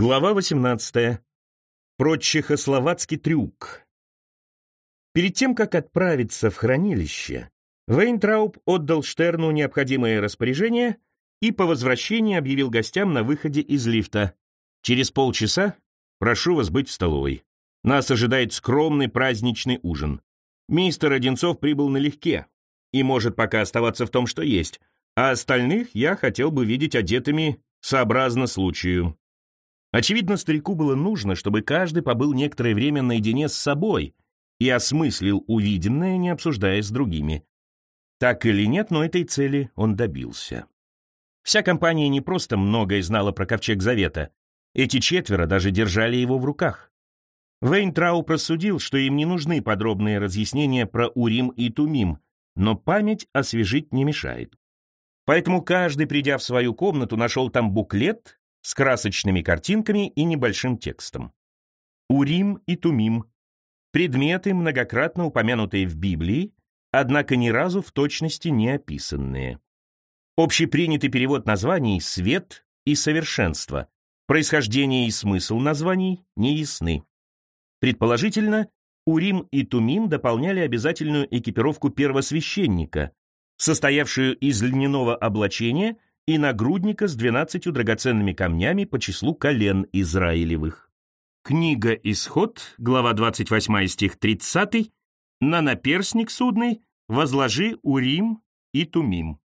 Глава 18. Про трюк. Перед тем, как отправиться в хранилище, Вейнтрауб отдал Штерну необходимые распоряжения и по возвращении объявил гостям на выходе из лифта. «Через полчаса прошу вас быть в столовой. Нас ожидает скромный праздничный ужин. Мистер Одинцов прибыл налегке и может пока оставаться в том, что есть, а остальных я хотел бы видеть одетыми сообразно случаю. Очевидно, старику было нужно, чтобы каждый побыл некоторое время наедине с собой и осмыслил увиденное, не обсуждая с другими. Так или нет, но этой цели он добился. Вся компания не просто многое знала про Ковчег Завета. Эти четверо даже держали его в руках. Вейн Трау просудил, что им не нужны подробные разъяснения про Урим и Тумим, но память освежить не мешает. Поэтому каждый, придя в свою комнату, нашел там буклет с красочными картинками и небольшим текстом. Урим и Тумим — предметы, многократно упомянутые в Библии, однако ни разу в точности не описанные. Общепринятый перевод названий «свет» и «совершенство», происхождение и смысл названий не ясны. Предположительно, Урим и Тумим дополняли обязательную экипировку первосвященника, состоявшую из льняного облачения — и нагрудника с двенадцатью драгоценными камнями по числу колен Израилевых. Книга «Исход», глава 28 стих 30, на наперсник судный возложи Урим и Тумим.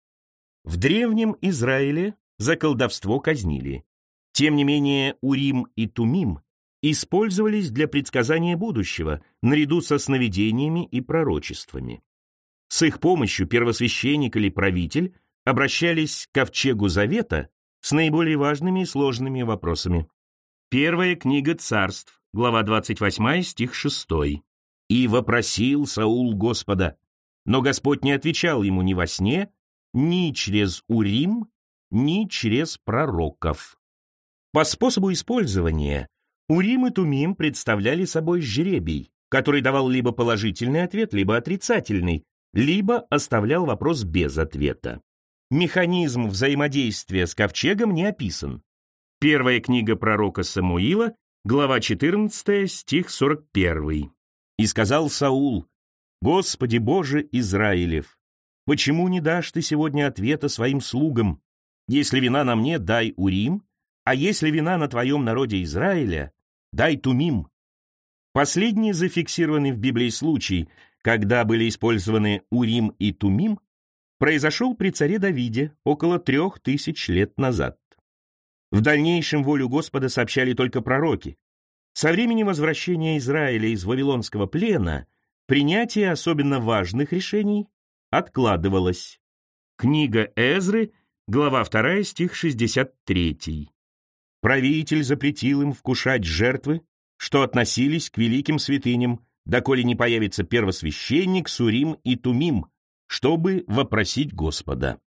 В древнем Израиле за колдовство казнили. Тем не менее, Урим и Тумим использовались для предсказания будущего, наряду со сновидениями и пророчествами. С их помощью первосвященник или правитель обращались к ковчегу Завета с наиболее важными и сложными вопросами. Первая книга царств, глава 28, стих 6. «И вопросил Саул Господа, но Господь не отвечал ему ни во сне, ни через Урим, ни через пророков». По способу использования Урим и Тумим представляли собой жребий, который давал либо положительный ответ, либо отрицательный, либо оставлял вопрос без ответа. Механизм взаимодействия с ковчегом не описан. Первая книга пророка Самуила, глава 14, стих 41. «И сказал Саул, «Господи Боже Израилев, почему не дашь ты сегодня ответа своим слугам? Если вина на мне, дай Урим, а если вина на твоем народе Израиля, дай Тумим». Последний зафиксированный в Библии случай, когда были использованы Урим и Тумим, произошел при царе Давиде около трех тысяч лет назад. В дальнейшем волю Господа сообщали только пророки. Со времени возвращения Израиля из Вавилонского плена принятие особенно важных решений откладывалось. Книга Эзры, глава 2, стих 63. Правитель запретил им вкушать жертвы, что относились к великим святыням, доколе не появится первосвященник Сурим и Тумим, чтобы вопросить Господа.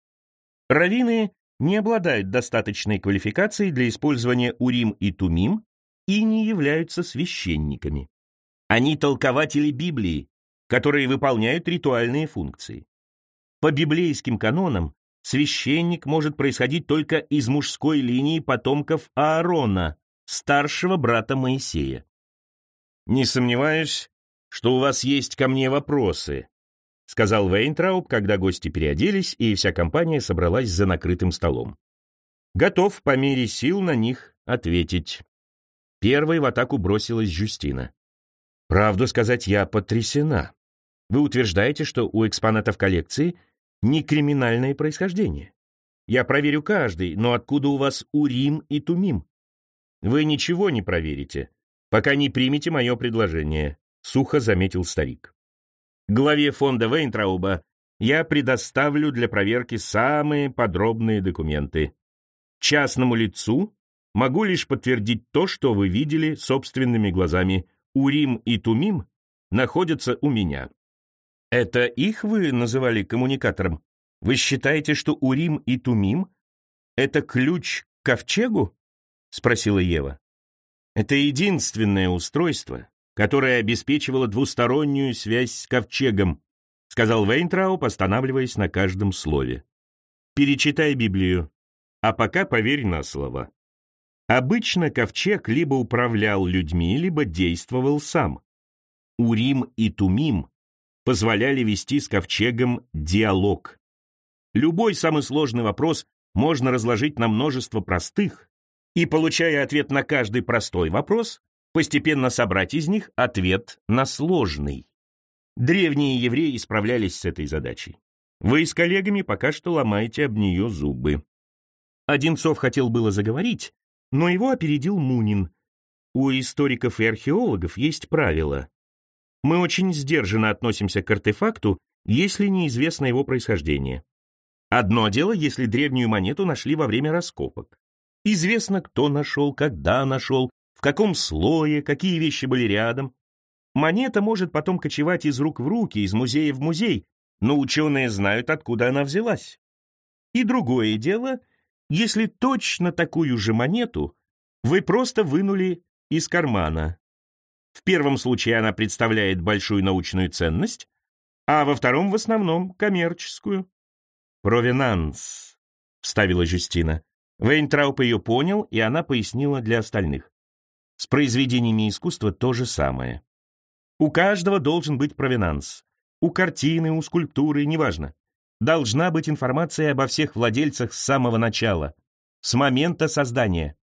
Равины не обладают достаточной квалификацией для использования Урим и Тумим и не являются священниками. Они толкователи Библии, которые выполняют ритуальные функции. По библейским канонам священник может происходить только из мужской линии потомков Аарона, старшего брата Моисея. «Не сомневаюсь, что у вас есть ко мне вопросы», — сказал Вейнтрауб, когда гости переоделись, и вся компания собралась за накрытым столом. «Готов по мере сил на них ответить». Первой в атаку бросилась Жюстина. «Правду сказать, я потрясена. Вы утверждаете, что у экспонатов коллекции не криминальное происхождение. Я проверю каждый, но откуда у вас Урим и Тумим? Вы ничего не проверите, пока не примете мое предложение», — сухо заметил старик. Главе фонда Вейнтрауба я предоставлю для проверки самые подробные документы. Частному лицу могу лишь подтвердить то, что вы видели собственными глазами. Урим и Тумим находятся у меня. Это их вы называли коммуникатором? Вы считаете, что Урим и Тумим — это ключ к ковчегу? — спросила Ева. Это единственное устройство, которая обеспечивала двустороннюю связь с ковчегом, сказал Вейнтрауп, останавливаясь на каждом слове. Перечитай Библию, а пока поверь на слово. Обычно ковчег либо управлял людьми, либо действовал сам. Урим и Тумим позволяли вести с ковчегом диалог. Любой самый сложный вопрос можно разложить на множество простых, и, получая ответ на каждый простой вопрос, постепенно собрать из них ответ на сложный. Древние евреи справлялись с этой задачей. Вы с коллегами пока что ломаете об нее зубы. Одинцов хотел было заговорить, но его опередил Мунин. У историков и археологов есть правило. Мы очень сдержанно относимся к артефакту, если неизвестно его происхождение. Одно дело, если древнюю монету нашли во время раскопок. Известно, кто нашел, когда нашел, каком слое, какие вещи были рядом. Монета может потом кочевать из рук в руки, из музея в музей, но ученые знают, откуда она взялась. И другое дело, если точно такую же монету вы просто вынули из кармана. В первом случае она представляет большую научную ценность, а во втором в основном коммерческую. «Провинанс», — вставила Жюстина. Вейнтрауп ее понял, и она пояснила для остальных. С произведениями искусства то же самое. У каждого должен быть провинанс. У картины, у скульптуры, неважно. Должна быть информация обо всех владельцах с самого начала, с момента создания.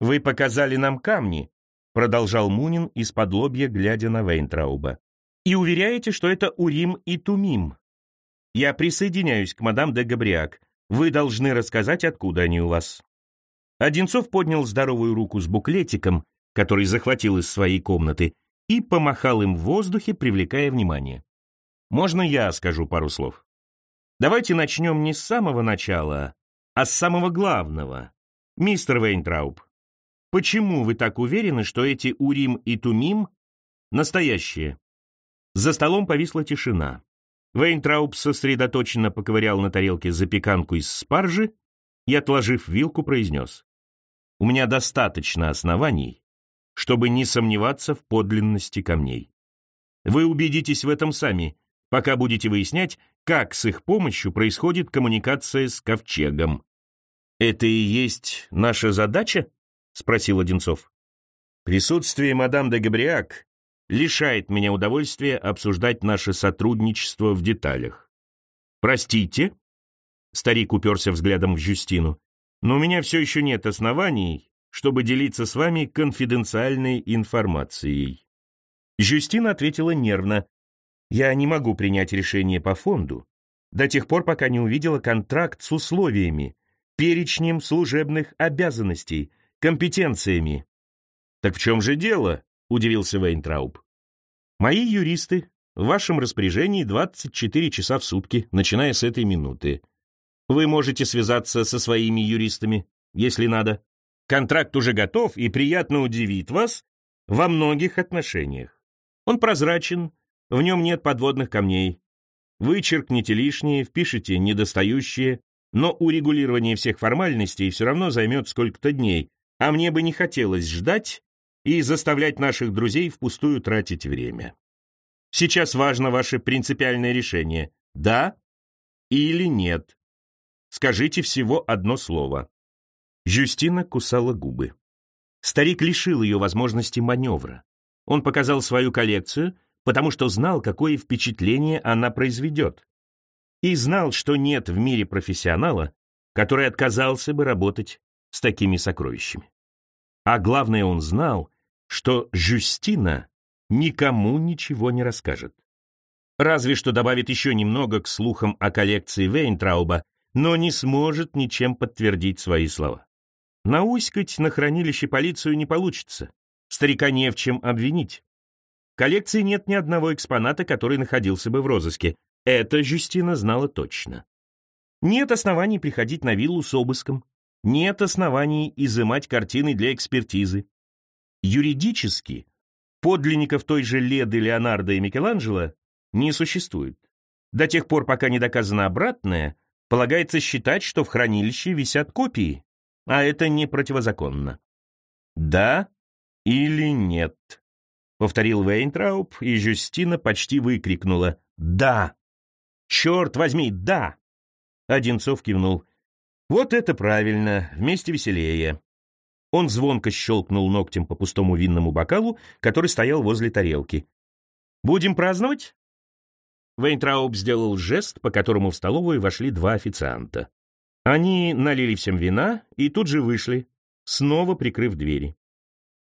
«Вы показали нам камни», — продолжал Мунин из-под лобья, глядя на Вейнтрауба. «И уверяете, что это Урим и Тумим. Я присоединяюсь к мадам де Габриак. Вы должны рассказать, откуда они у вас». Одинцов поднял здоровую руку с буклетиком, который захватил из своей комнаты, и помахал им в воздухе, привлекая внимание. «Можно я скажу пару слов? Давайте начнем не с самого начала, а с самого главного. Мистер Вейнтрауб, почему вы так уверены, что эти Урим и Тумим настоящие?» За столом повисла тишина. Вейнтрауб сосредоточенно поковырял на тарелке запеканку из спаржи и, отложив вилку, произнес. «У меня достаточно оснований, чтобы не сомневаться в подлинности камней. Вы убедитесь в этом сами, пока будете выяснять, как с их помощью происходит коммуникация с ковчегом. «Это и есть наша задача?» — спросил Одинцов. «Присутствие мадам де Габриак лишает меня удовольствия обсуждать наше сотрудничество в деталях. Простите?» Старик уперся взглядом в Жюстину. «Но у меня все еще нет оснований чтобы делиться с вами конфиденциальной информацией». Жюстина ответила нервно. «Я не могу принять решение по фонду до тех пор, пока не увидела контракт с условиями, перечнем служебных обязанностей, компетенциями». «Так в чем же дело?» — удивился Вейнтрауб. «Мои юристы в вашем распоряжении 24 часа в сутки, начиная с этой минуты. Вы можете связаться со своими юристами, если надо. Контракт уже готов и приятно удивит вас во многих отношениях. Он прозрачен, в нем нет подводных камней. Вычеркните лишнее, впишите недостающие, но урегулирование всех формальностей все равно займет сколько-то дней, а мне бы не хотелось ждать и заставлять наших друзей впустую тратить время. Сейчас важно ваше принципиальное решение – да или нет. Скажите всего одно слово. Жюстина кусала губы. Старик лишил ее возможности маневра. Он показал свою коллекцию, потому что знал, какое впечатление она произведет. И знал, что нет в мире профессионала, который отказался бы работать с такими сокровищами. А главное, он знал, что Жюстина никому ничего не расскажет. Разве что добавит еще немного к слухам о коллекции Вейнтрауба, но не сможет ничем подтвердить свои слова. Науськать на хранилище полицию не получится. Старика не в чем обвинить. В коллекции нет ни одного экспоната, который находился бы в розыске. Это Жюстина знала точно. Нет оснований приходить на виллу с обыском. Нет оснований изымать картины для экспертизы. Юридически подлинников той же Леды, Леонардо и Микеланджело не существует. До тех пор, пока не доказано обратное, полагается считать, что в хранилище висят копии, а это не противозаконно. «Да или нет?» — повторил Вейнтрауб, и Жюстина почти выкрикнула «Да!» «Черт возьми, да!» Одинцов кивнул. «Вот это правильно, вместе веселее. Он звонко щелкнул ногтем по пустому винному бокалу, который стоял возле тарелки. «Будем праздновать?» Вейнтрауб сделал жест, по которому в столовую вошли два официанта. Они налили всем вина и тут же вышли, снова прикрыв двери.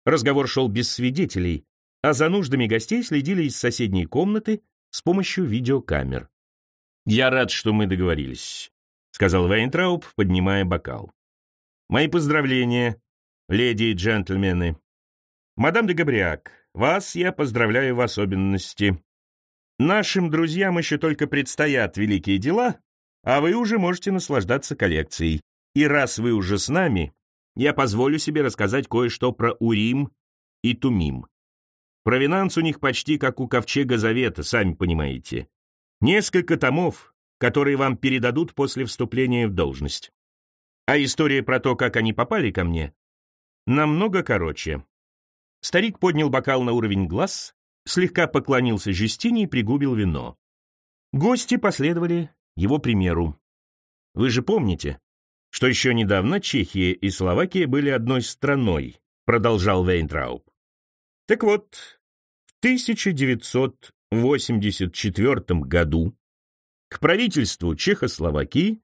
Разговор шел без свидетелей, а за нуждами гостей следили из соседней комнаты с помощью видеокамер. «Я рад, что мы договорились», — сказал Вейнтрауб, поднимая бокал. «Мои поздравления, леди и джентльмены. Мадам де Габриак, вас я поздравляю в особенности. Нашим друзьям еще только предстоят великие дела, а вы уже можете наслаждаться коллекцией. И раз вы уже с нами, я позволю себе рассказать кое-что про Урим и Тумим. Провинанс у них почти как у Ковчега Завета, сами понимаете. Несколько томов, которые вам передадут после вступления в должность. А история про то, как они попали ко мне, намного короче. Старик поднял бокал на уровень глаз, слегка поклонился Жюстине и пригубил вино. Гости последовали его примеру. Вы же помните, что еще недавно Чехия и Словакия были одной страной, продолжал Вейнтрауб. Так вот, в 1984 году к правительству Чехословакии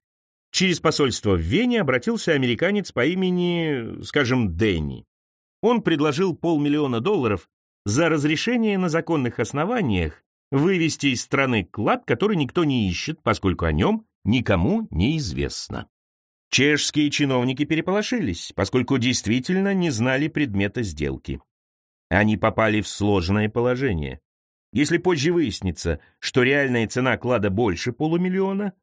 через посольство в Вене обратился американец по имени, скажем, Дэнни. Он предложил полмиллиона долларов за разрешение на законных основаниях вывести из страны клад, который никто не ищет, поскольку о нем никому не известно. Чешские чиновники переполошились, поскольку действительно не знали предмета сделки. Они попали в сложное положение. Если позже выяснится, что реальная цена клада больше полумиллиона,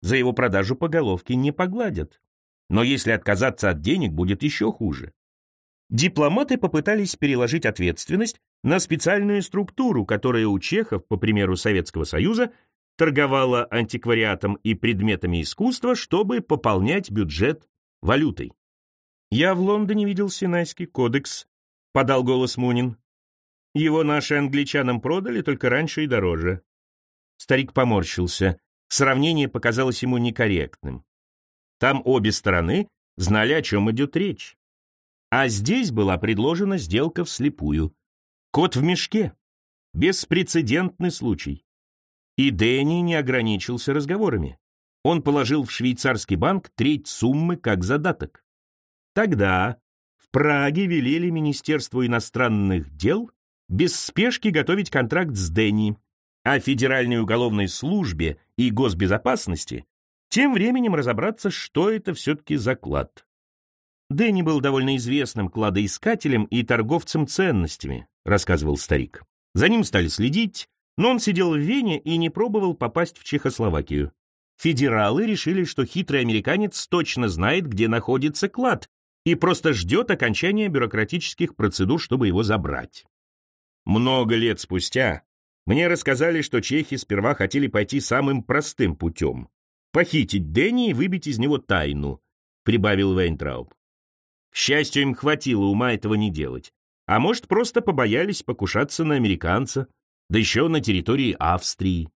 за его продажу по головке не погладят. Но если отказаться от денег, будет еще хуже. Дипломаты попытались переложить ответственность на специальную структуру, которая у чехов, по примеру Советского Союза, торговала антиквариатом и предметами искусства, чтобы пополнять бюджет валютой. «Я в Лондоне видел Синайский кодекс», — подал голос Мунин. «Его наши англичанам продали, только раньше и дороже». Старик поморщился. Сравнение показалось ему некорректным. Там обе стороны знали, о чем идет речь. А здесь была предложена сделка вслепую. Кот в мешке. Беспрецедентный случай. И Дэнни не ограничился разговорами. Он положил в швейцарский банк треть суммы как задаток. Тогда в Праге велели Министерству иностранных дел без спешки готовить контракт с Дэнни, а Федеральной уголовной службе и госбезопасности тем временем разобраться, что это все-таки за клад. Дэнни был довольно известным кладоискателем и торговцем ценностями, рассказывал старик. За ним стали следить, но он сидел в Вене и не пробовал попасть в Чехословакию. Федералы решили, что хитрый американец точно знает, где находится клад, и просто ждет окончания бюрократических процедур, чтобы его забрать. Много лет спустя мне рассказали, что чехи сперва хотели пойти самым простым путем — похитить Дэнни и выбить из него тайну, — прибавил Вейнтрауб. К счастью, им хватило ума этого не делать. А может, просто побоялись покушаться на американца, да еще на территории Австрии.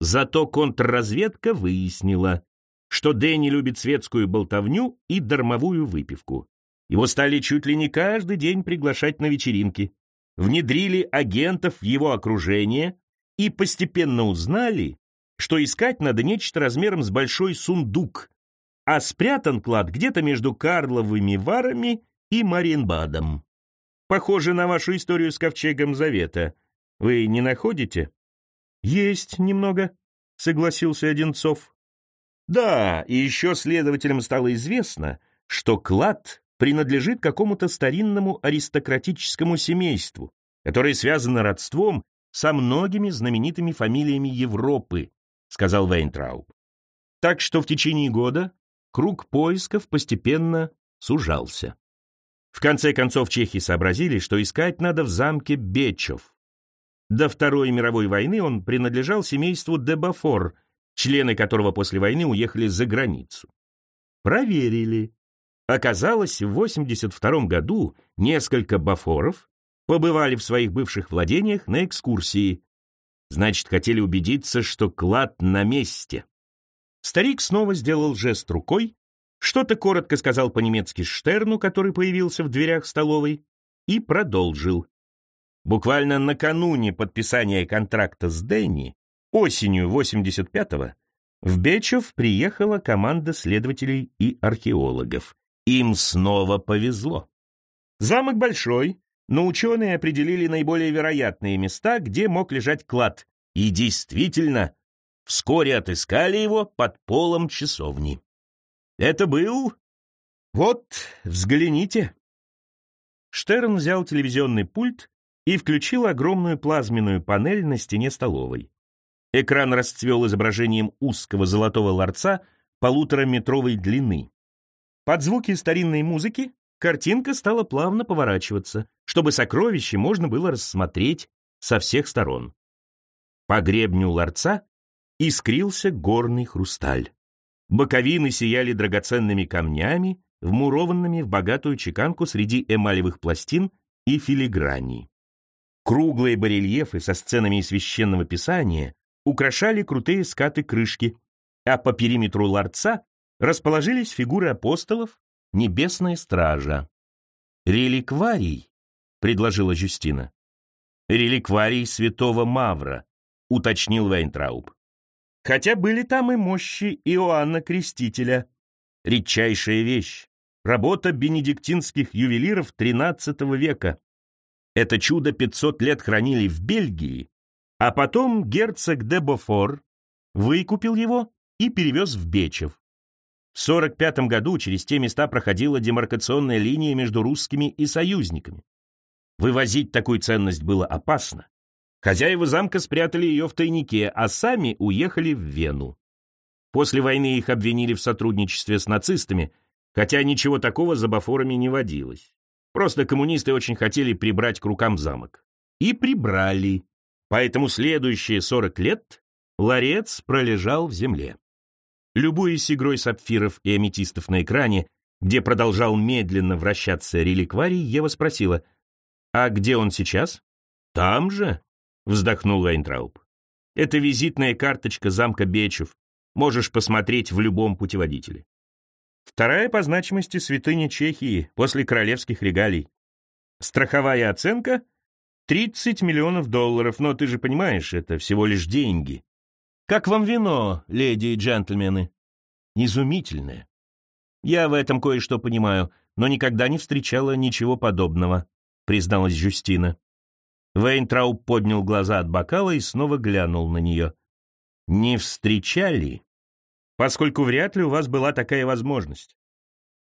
Зато контрразведка выяснила, что Дэнни любит светскую болтовню и дармовую выпивку. Его стали чуть ли не каждый день приглашать на вечеринки, внедрили агентов в его окружение и постепенно узнали, что искать надо нечто размером с большой сундук, а спрятан клад где-то между Карловыми Варами и Мариенбадом. Похоже на вашу историю с Ковчегом Завета. Вы не находите? Есть немного, согласился Одинцов. Да, и еще следователям стало известно, что клад принадлежит какому-то старинному аристократическому семейству, которое связано родством со многими знаменитыми фамилиями Европы, сказал Вейнтрауб. Так что в течение года круг поисков постепенно сужался. В конце концов чехи сообразили, что искать надо в замке Бечев. До Второй мировой войны он принадлежал семейству Дебафор, члены которого после войны уехали за границу. Проверили. Оказалось, в 82 году несколько бафоров побывали в своих бывших владениях на экскурсии. Значит, хотели убедиться, что клад на месте. Старик снова сделал жест рукой, Что-то коротко сказал по-немецки Штерну, который появился в дверях столовой, и продолжил. Буквально накануне подписания контракта с Дэнни, осенью 85-го, в Бечев приехала команда следователей и археологов. Им снова повезло. Замок большой, но ученые определили наиболее вероятные места, где мог лежать клад. И действительно, вскоре отыскали его под полом часовни. Это был... Вот, взгляните. Штерн взял телевизионный пульт и включил огромную плазменную панель на стене столовой. Экран расцвел изображением узкого золотого ларца полутораметровой длины. Под звуки старинной музыки картинка стала плавно поворачиваться, чтобы сокровище можно было рассмотреть со всех сторон. По гребню ларца искрился горный хрусталь. Боковины сияли драгоценными камнями, вмурованными в богатую чеканку среди эмалевых пластин и филиграней. Круглые барельефы со сценами из священного писания украшали крутые скаты крышки, а по периметру ларца расположились фигуры апостолов, небесная стража. «Реликварий», — предложила Жюстина. «Реликварий святого Мавра», — уточнил Вейнтрауб. «Хотя были там и мощи Иоанна Крестителя. Редчайшая вещь. Работа бенедиктинских ювелиров XIII века. Это чудо 500 лет хранили в Бельгии, а потом герцог де Бофор выкупил его и перевез в Бечев. В 45 году через те места проходила демаркационная линия между русскими и союзниками. Вывозить такую ценность было опасно. Хозяева замка спрятали ее в тайнике, а сами уехали в Вену. После войны их обвинили в сотрудничестве с нацистами, хотя ничего такого за бафорами не водилось. Просто коммунисты очень хотели прибрать к рукам замок. И прибрали. Поэтому следующие 40 лет ларец пролежал в земле. Любуясь игрой сапфиров и аметистов на экране, где продолжал медленно вращаться реликварий, Ева спросила, «А где он сейчас?» «Там же», — вздохнул Вайнтрауб. «Это визитная карточка замка Бечев. Можешь посмотреть в любом путеводителе. Вторая по значимости святыня Чехии после королевских регалий. Страховая оценка 30 миллионов долларов, но ты же понимаешь, это всего лишь деньги. Как вам вино, леди и джентльмены? Изумительное. Я в этом кое-что понимаю, но никогда не встречала ничего подобного, призналась Жюстина. Вейнтрауб поднял глаза от бокала и снова глянул на нее. «Не встречали, поскольку вряд ли у вас была такая возможность.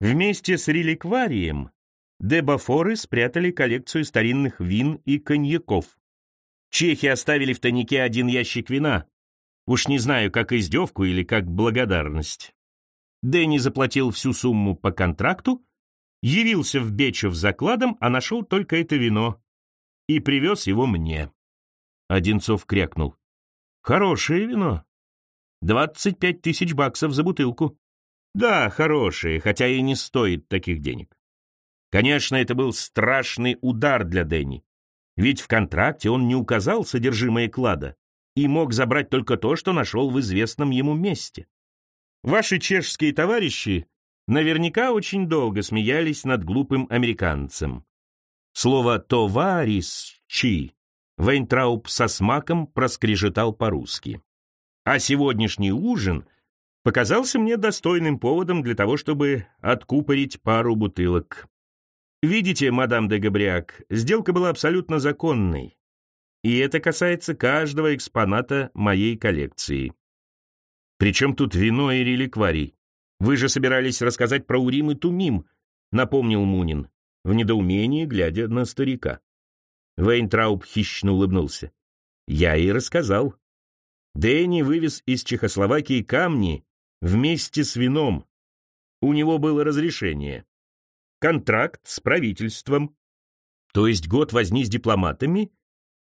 Вместе с реликварием Дебафоры спрятали коллекцию старинных вин и коньяков. Чехи оставили в тайнике один ящик вина. Уж не знаю, как издевку или как благодарность. Дэнни заплатил всю сумму по контракту, явился в Бечев закладом, а нашел только это вино. И привез его мне. Одинцов крякнул. Хорошее вино. Двадцать пять тысяч баксов за бутылку. Да, хорошее, хотя и не стоит таких денег. Конечно, это был страшный удар для Дэнни. Ведь в контракте он не указал содержимое клада и мог забрать только то, что нашел в известном ему месте. Ваши чешские товарищи наверняка очень долго смеялись над глупым американцем. Слово «товарищи» Вейнтрауб со смаком проскрежетал по-русски. А сегодняшний ужин показался мне достойным поводом для того, чтобы откупорить пару бутылок. Видите, мадам де Габриак, сделка была абсолютно законной. И это касается каждого экспоната моей коллекции. Причем тут вино и реликварий? Вы же собирались рассказать про Урим и Тумим, напомнил Мунин, в недоумении глядя на старика. Вейнтрауб хищно улыбнулся. Я и рассказал. Дэнни вывез из Чехословакии камни вместе с вином. У него было разрешение контракт с правительством. То есть год возни с дипломатами,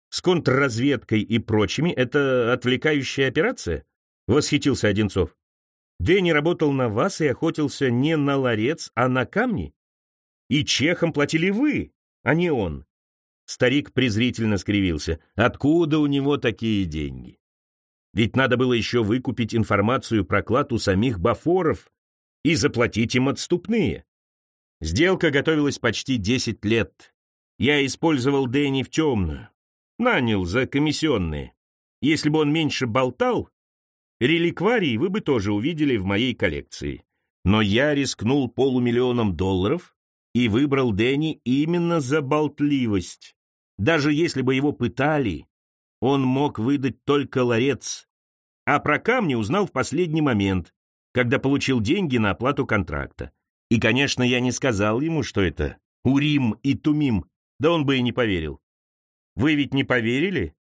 с контрразведкой и прочими — это отвлекающая операция? Восхитился Одинцов. Дэнни работал на вас и охотился не на ларец, а на камни? И чехам платили вы, а не он. Старик презрительно скривился. Откуда у него такие деньги? Ведь надо было еще выкупить информацию про клад у самих бафоров, и заплатить им отступные. Сделка готовилась почти 10 лет. Я использовал Дэнни в темную. Нанял за комиссионные. Если бы он меньше болтал, реликварии вы бы тоже увидели в моей коллекции. Но я рискнул полумиллионом долларов и выбрал Дэнни именно за болтливость. Даже если бы его пытали, он мог выдать только ларец. А про камни узнал в последний момент, когда получил деньги на оплату контракта. И, конечно, я не сказал ему, что это Урим и Тумим, да он бы и не поверил. Вы ведь не поверили?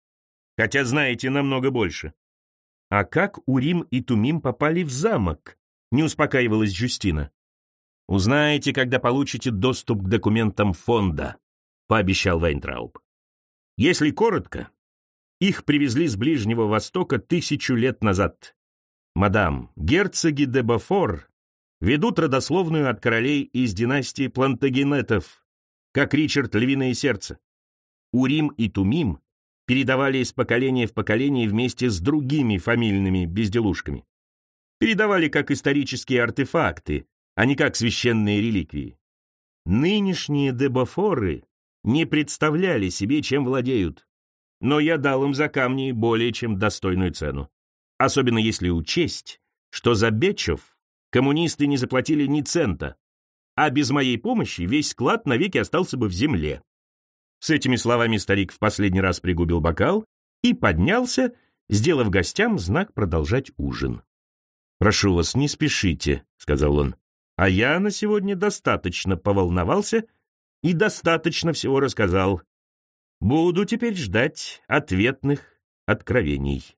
Хотя знаете намного больше. А как Урим и Тумим попали в замок? Не успокаивалась Джустина. Узнаете, когда получите доступ к документам фонда, пообещал Вайнтрауб. Если коротко, их привезли с Ближнего Востока тысячу лет назад. Мадам, герцоги де Бафор ведут родословную от королей из династии Плантагенетов, как Ричард Львиное Сердце. Урим и Тумим передавали из поколения в поколение вместе с другими фамильными безделушками. Передавали как исторические артефакты, а не как священные реликвии. Нынешние дебафоры не представляли себе, чем владеют, но я дал им за камни более чем достойную цену. Особенно если учесть, что за Бечев коммунисты не заплатили ни цента, а без моей помощи весь склад навеки остался бы в земле. С этими словами старик в последний раз пригубил бокал и поднялся, сделав гостям знак продолжать ужин. «Прошу вас, не спешите», — сказал он. «А я на сегодня достаточно поволновался и достаточно всего рассказал. Буду теперь ждать ответных откровений».